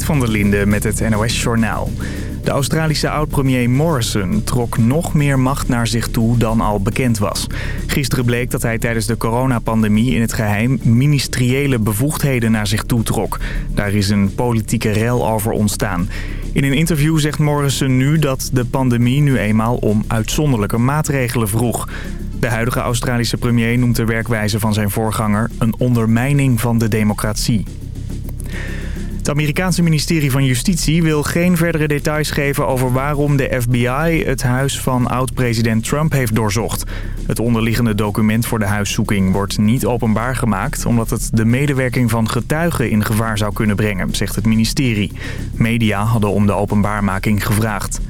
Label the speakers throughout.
Speaker 1: Van der Linde met het NOS-journaal. De Australische oud-premier Morrison trok nog meer macht naar zich toe dan al bekend was. Gisteren bleek dat hij tijdens de coronapandemie in het geheim ministeriële bevoegdheden naar zich toe trok. Daar is een politieke rel over ontstaan. In een interview zegt Morrison nu dat de pandemie nu eenmaal om uitzonderlijke maatregelen vroeg. De huidige Australische premier noemt de werkwijze van zijn voorganger een ondermijning van de democratie. Het Amerikaanse ministerie van Justitie wil geen verdere details geven over waarom de FBI het huis van oud-president Trump heeft doorzocht. Het onderliggende document voor de huiszoeking wordt niet openbaar gemaakt... omdat het de medewerking van getuigen in gevaar zou kunnen brengen, zegt het ministerie. Media hadden om de openbaarmaking gevraagd.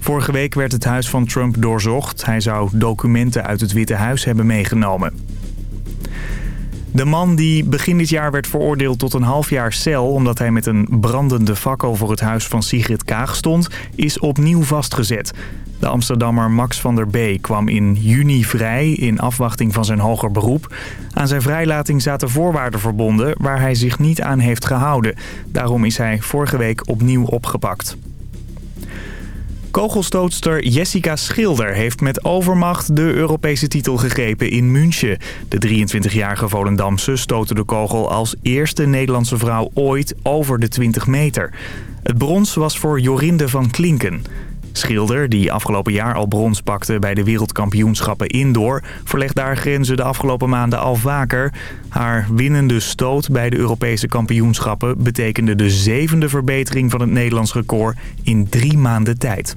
Speaker 1: Vorige week werd het huis van Trump doorzocht. Hij zou documenten uit het Witte Huis hebben meegenomen. De man die begin dit jaar werd veroordeeld tot een half jaar cel... omdat hij met een brandende fakkel voor het huis van Sigrid Kaag stond... is opnieuw vastgezet. De Amsterdammer Max van der B. kwam in juni vrij in afwachting van zijn hoger beroep. Aan zijn vrijlating zaten voorwaarden verbonden waar hij zich niet aan heeft gehouden. Daarom is hij vorige week opnieuw opgepakt. Kogelstootster Jessica Schilder heeft met overmacht de Europese titel gegrepen in München. De 23-jarige Volendamse stootte de kogel als eerste Nederlandse vrouw ooit over de 20 meter. Het brons was voor Jorinde van Klinken. Schilder, die afgelopen jaar al brons pakte bij de wereldkampioenschappen indoor... verlegt daar grenzen de afgelopen maanden al vaker. Haar winnende stoot bij de Europese kampioenschappen... betekende de zevende verbetering van het Nederlands record in drie maanden tijd.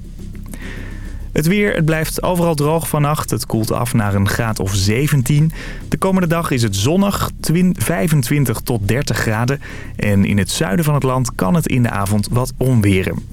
Speaker 1: Het weer, het blijft overal droog vannacht. Het koelt af naar een graad of 17. De komende dag is het zonnig, 25 tot 30 graden. En in het zuiden van het land kan het in de avond wat onweren.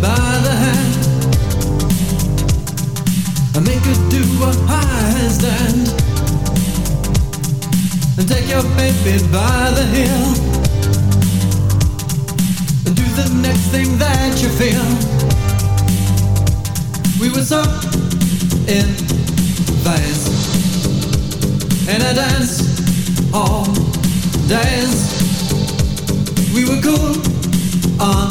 Speaker 2: By the hand and make her do a handstand and take your baby by the and do the next thing that you feel. We were so in all. We were cool on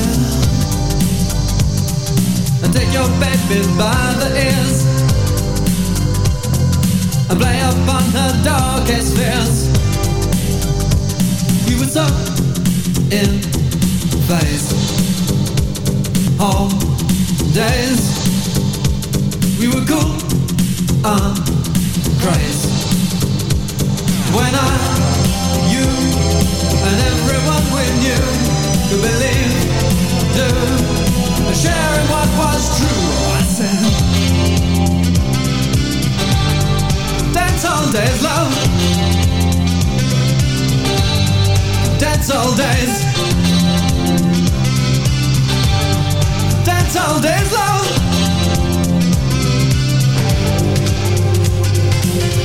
Speaker 2: and take your baby by the ears and play upon her darkest fears. We were so in phase, home days. We were cool and crazy. When I, you, and everyone we knew could believe, do sharing what was true. I said, Dance all days, love. Dance all days. Dance all days, love.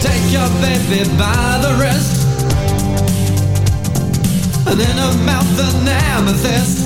Speaker 2: Take your baby by the wrist. And in her mouth an amethyst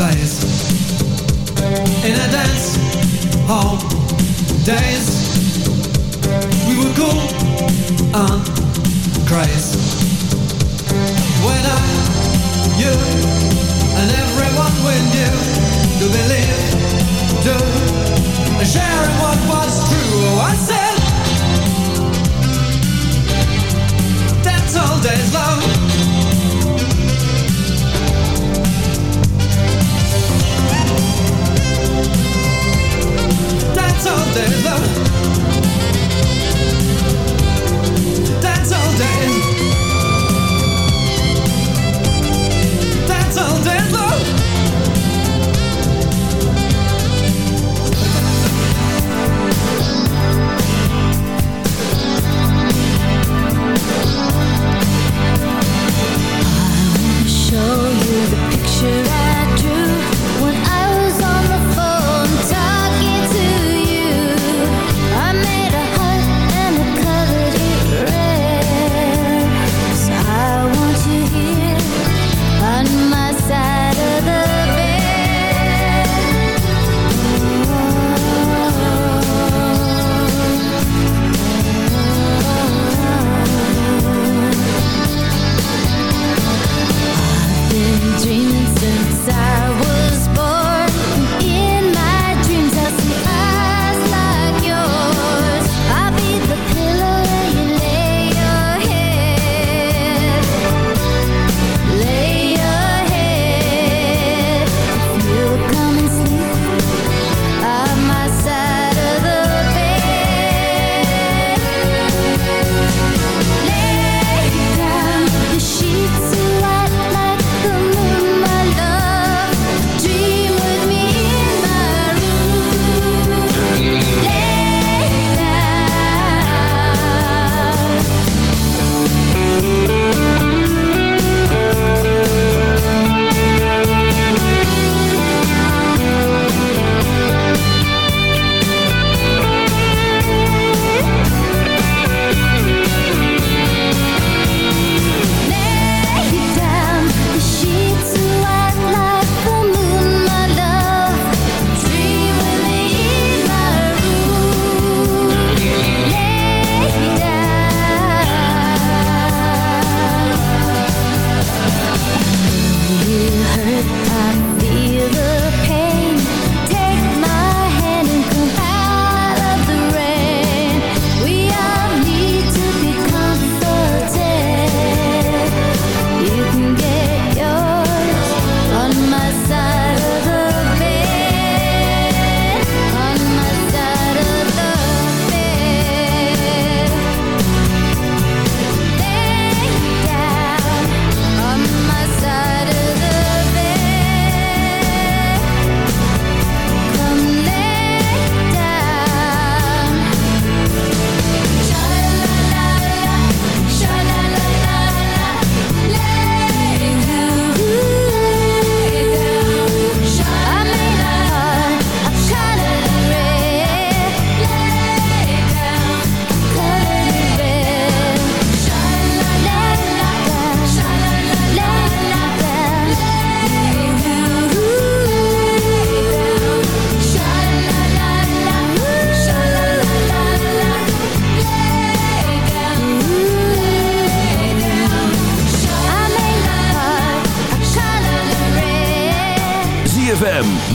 Speaker 2: days In a dance hall
Speaker 3: days We were cool and crazy When I, you and everyone we knew To believe, do share sharing what was true. Oh, I said That's all days love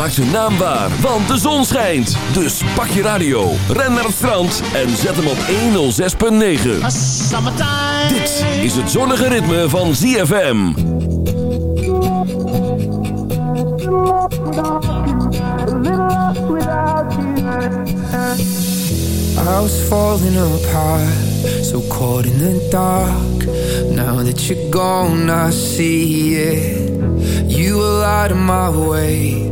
Speaker 4: ZFM maakt zijn naam waar, want de zon schijnt. Dus pak je radio, ren naar het strand en zet hem op 106.9. Dit is het zonnige ritme van ZFM.
Speaker 5: I was falling apart, so caught in the dark. Now that you're gone, I see it. You were out of my way,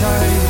Speaker 5: time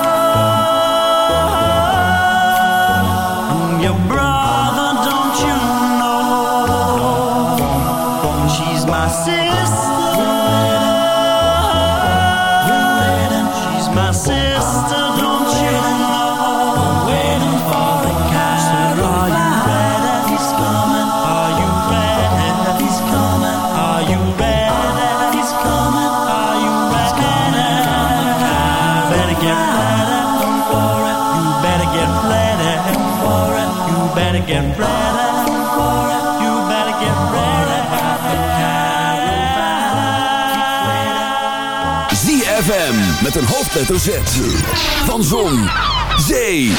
Speaker 6: better get ready. You better get ready. ZFM
Speaker 4: met een hoofdletter Z. Van Zon, Zee,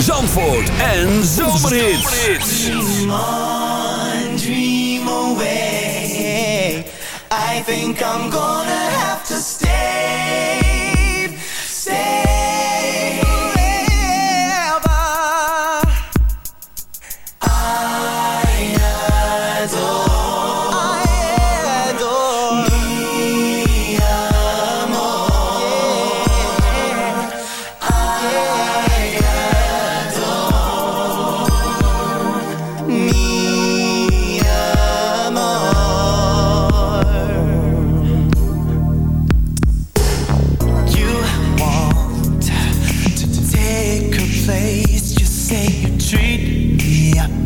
Speaker 4: Zandvoort en Zomerhits. Dream on, dream away. I think I'm gonna have to stay.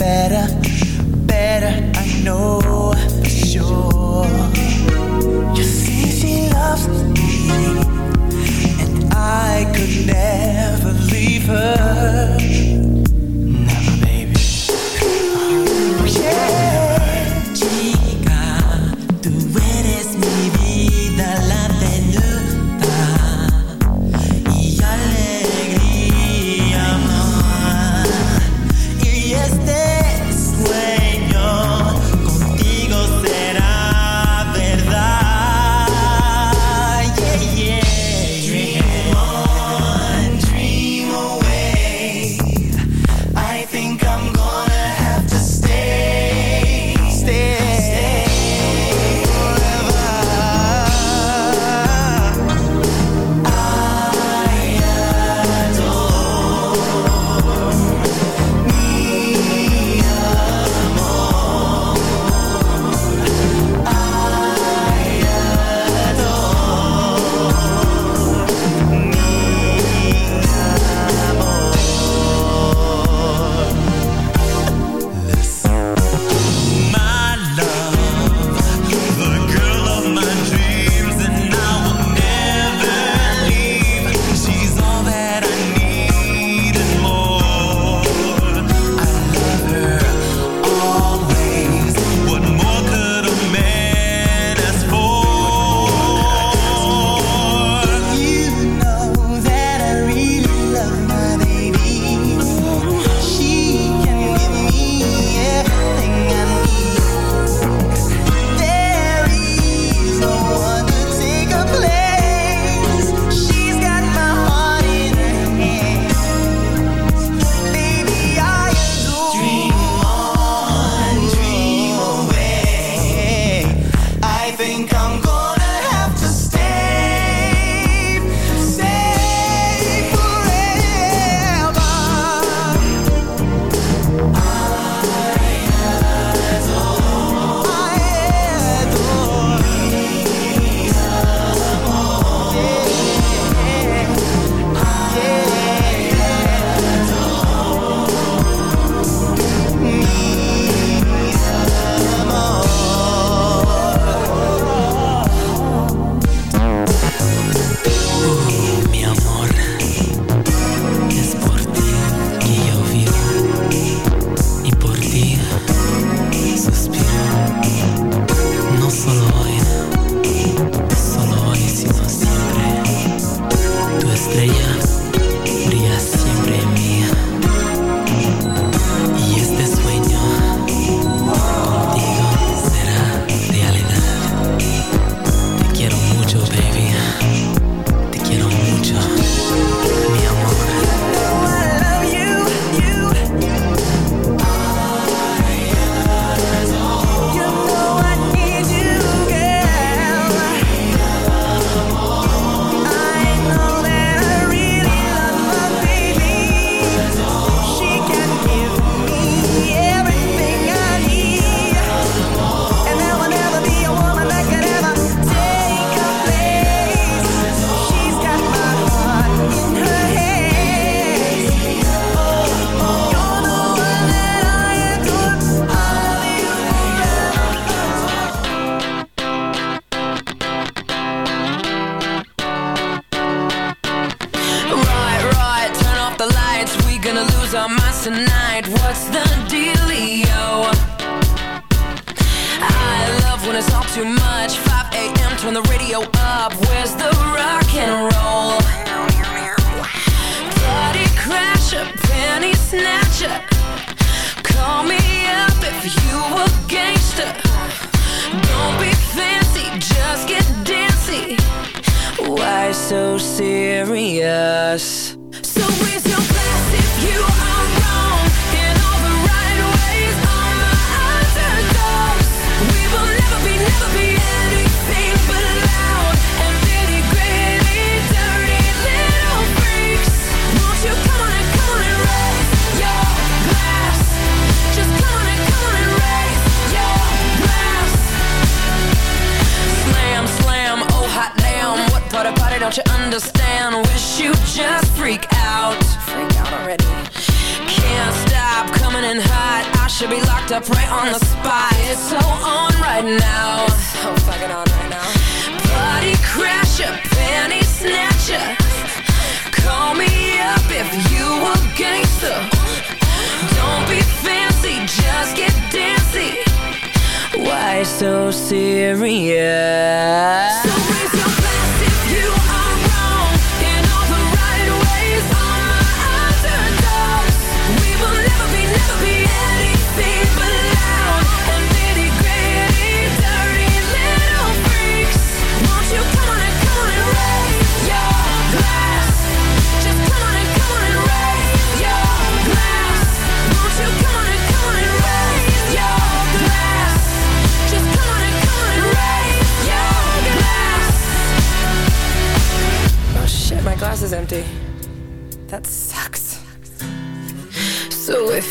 Speaker 7: Gonna lose our minds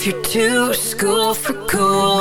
Speaker 8: if you're too school for cool,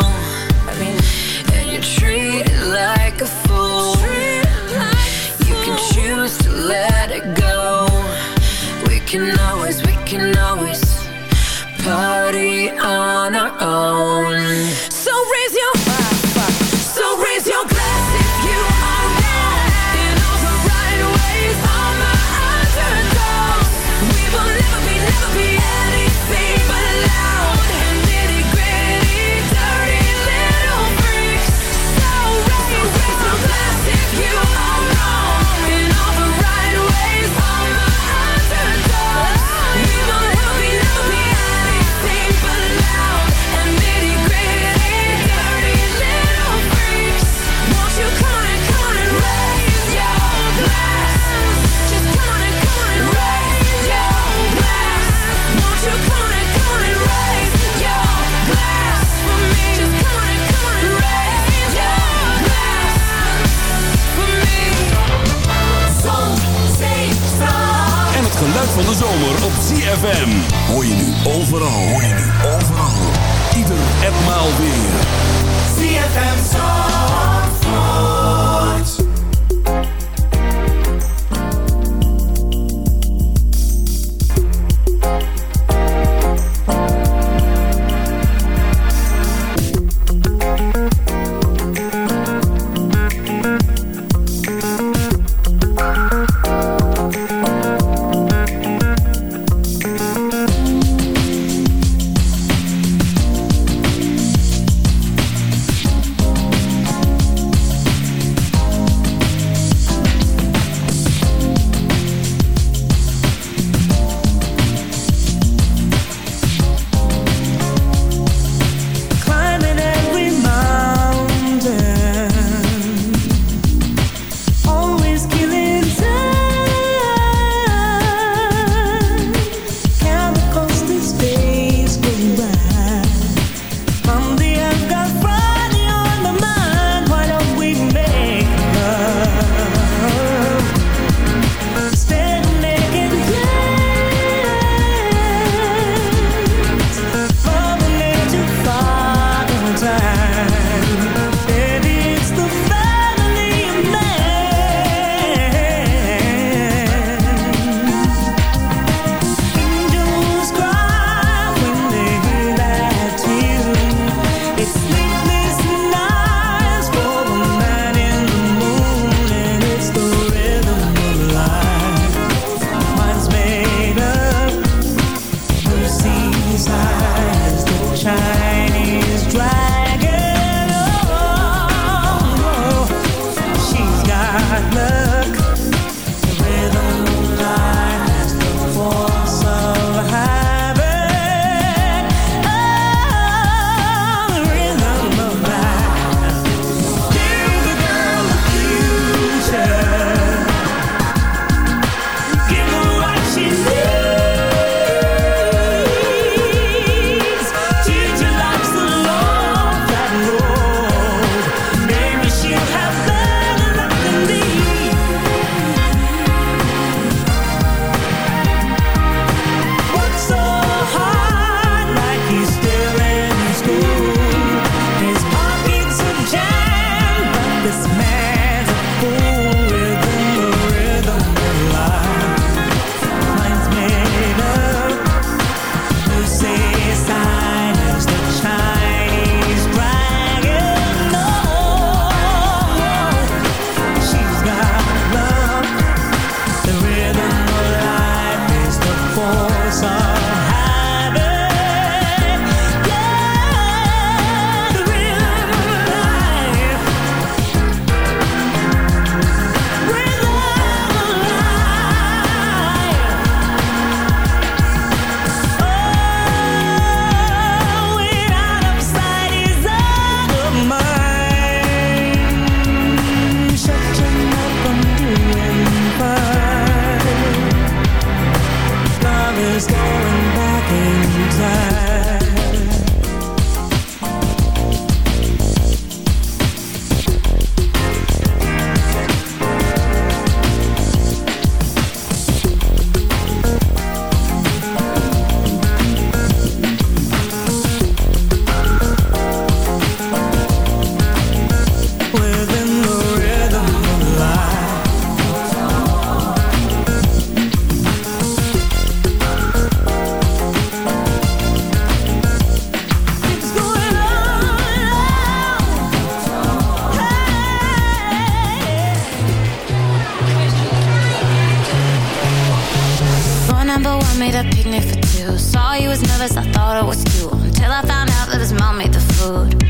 Speaker 3: made a picnic for two. Saw you was nervous, I thought it was you. Until I found out that his mom made the food.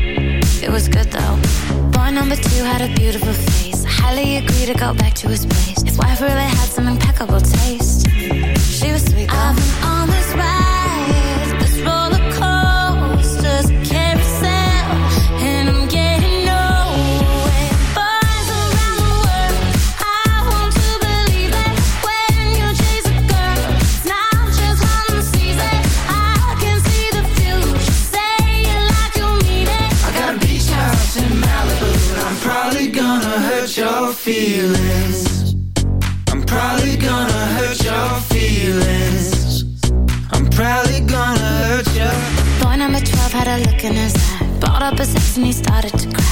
Speaker 3: It was good though. Boy number two had a beautiful face. I highly agree to go back to his place. His wife really had some impeccable taste opposites and he started to cry.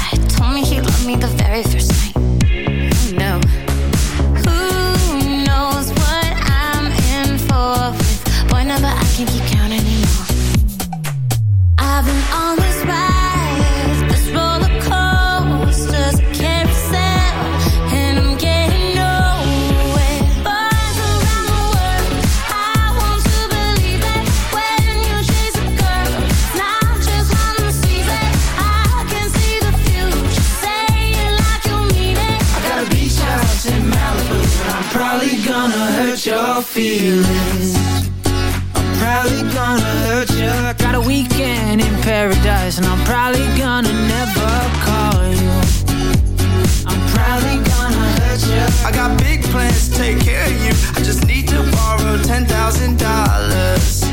Speaker 5: take care of you. I just need to borrow ten thousand dollars.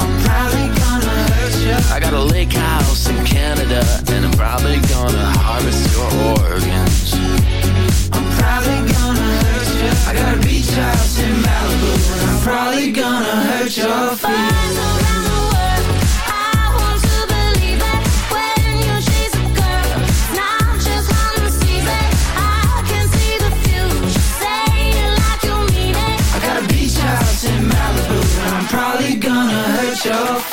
Speaker 5: I'm probably gonna hurt you.
Speaker 4: I got a lake house in Canada, and I'm probably gonna harvest your
Speaker 5: oil.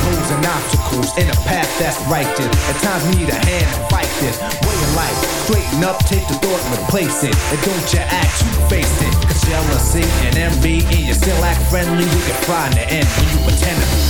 Speaker 9: potholes and obstacles in a path that's righteous. At times need a hand to fight this way of life. Straighten up, take the thought and replace it. And don't you act, you face it. Cause jealousy and envy, and you still act friendly, you can find the end when you pretend to be.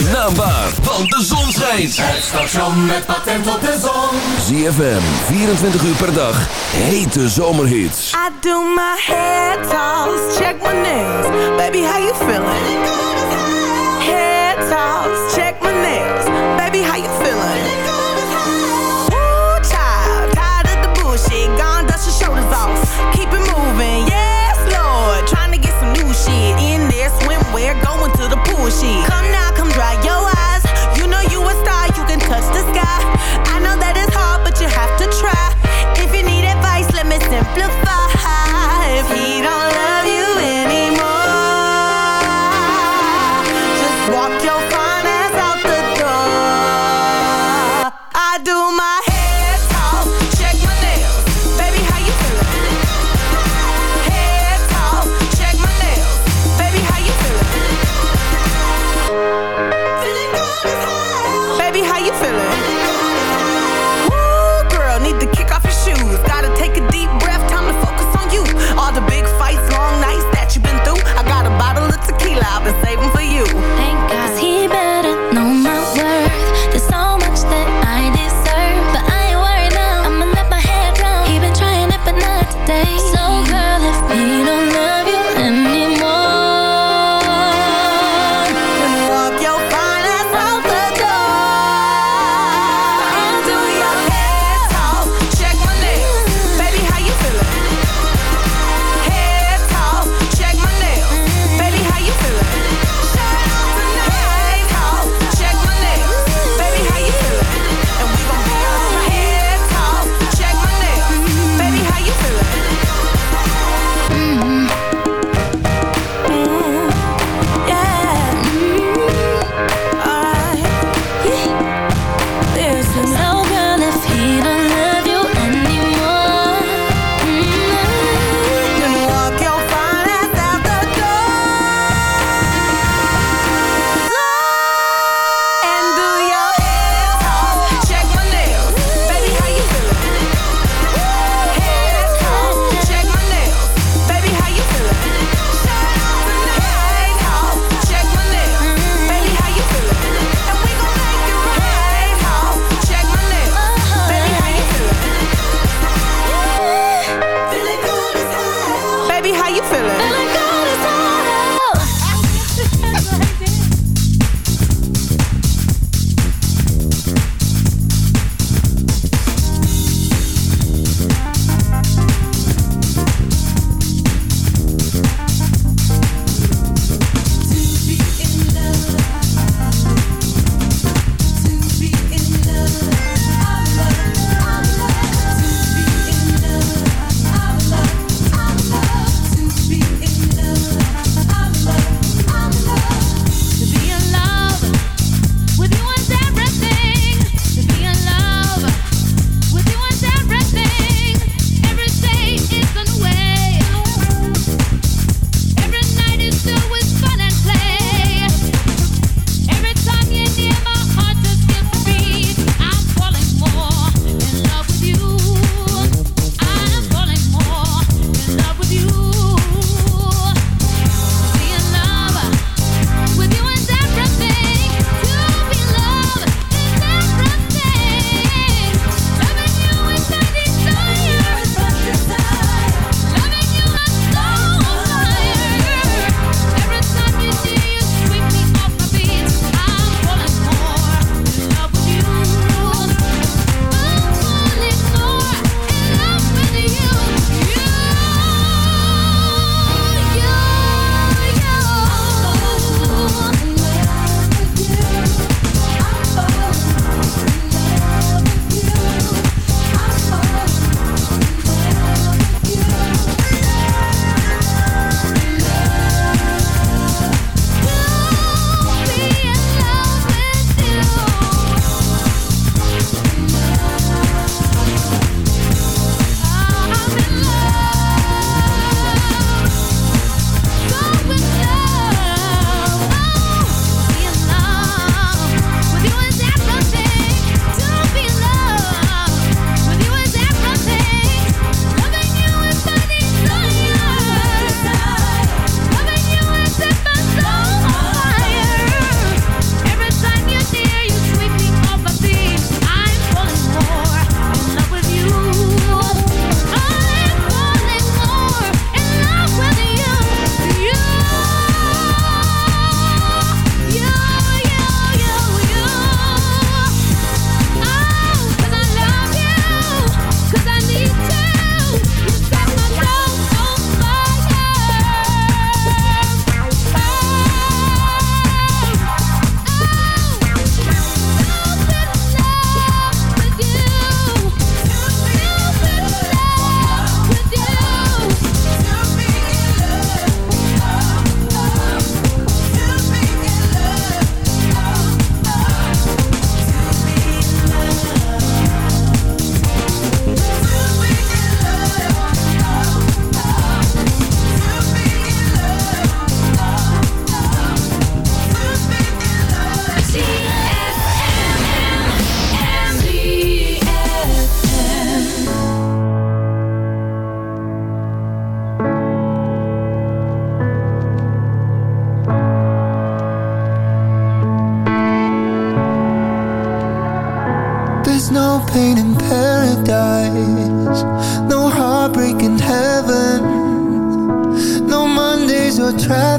Speaker 4: zijn naam waar, want de zon schijnt.
Speaker 6: Het station met patent op de zon.
Speaker 4: ZFM, 24 uur per dag, hete zomerhits.
Speaker 10: I do my hair toss, check my nails, baby how you feel?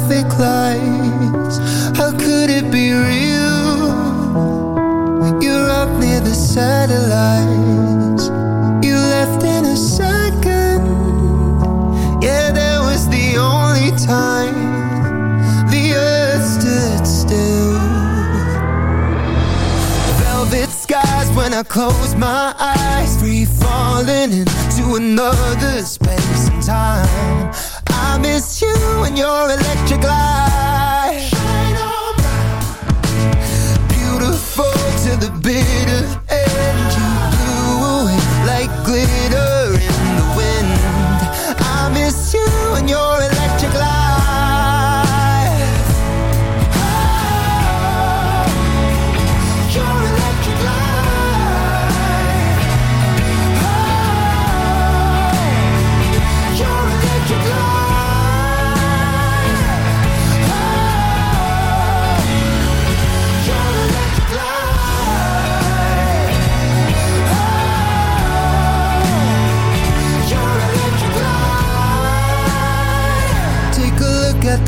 Speaker 10: traffic lights. How could it be real? You're up near the satellites. You left in a second. Yeah, that
Speaker 7: was the only time The earth stood still. Velvet skies when I close my eyes Free falling into another space and time when your electric light.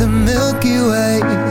Speaker 7: the Milky Way.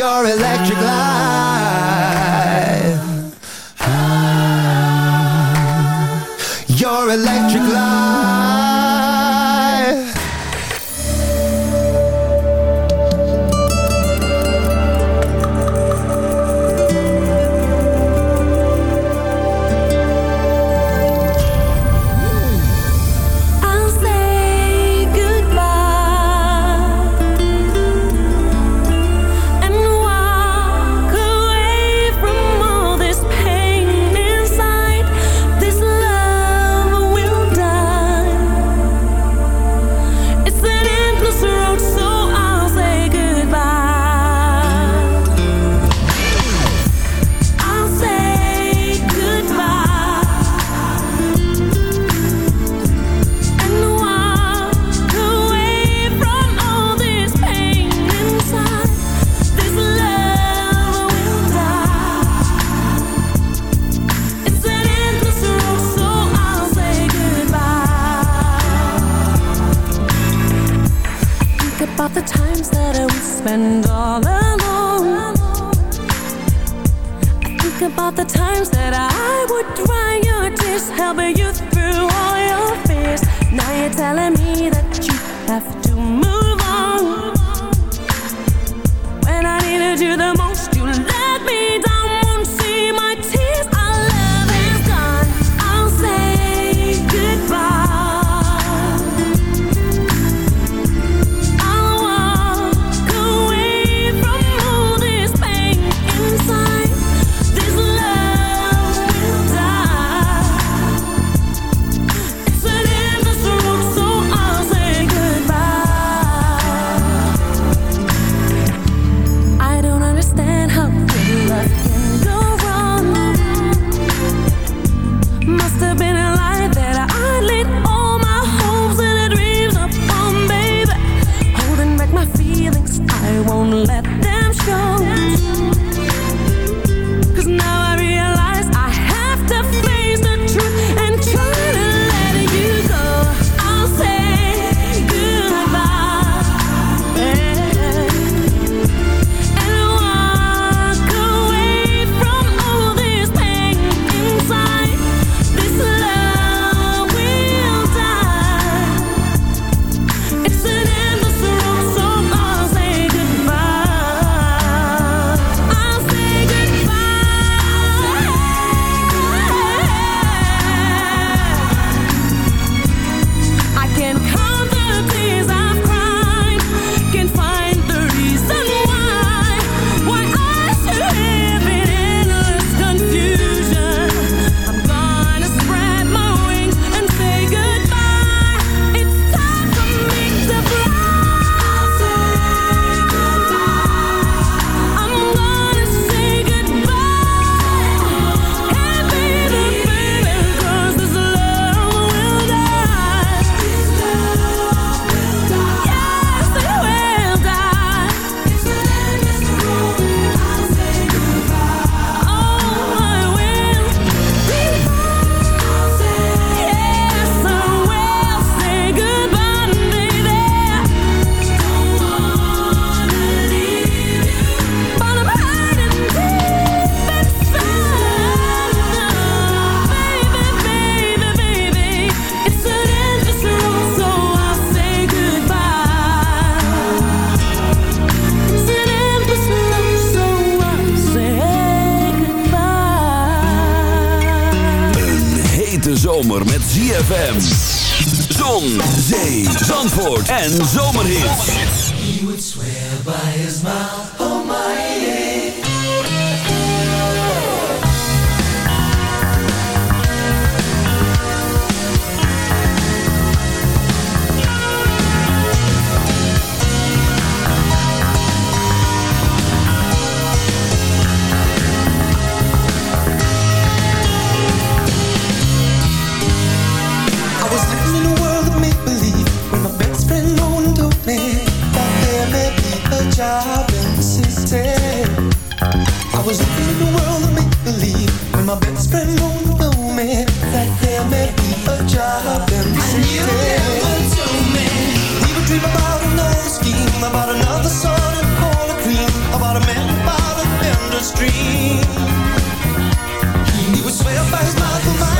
Speaker 7: your electric light. Ah. Your electric
Speaker 8: life. And
Speaker 5: zo was living in a world of make-believe. When my best friend won't me That there may be a job me. We would dream about another scheme About another cream About a man by the He would swear by his mouth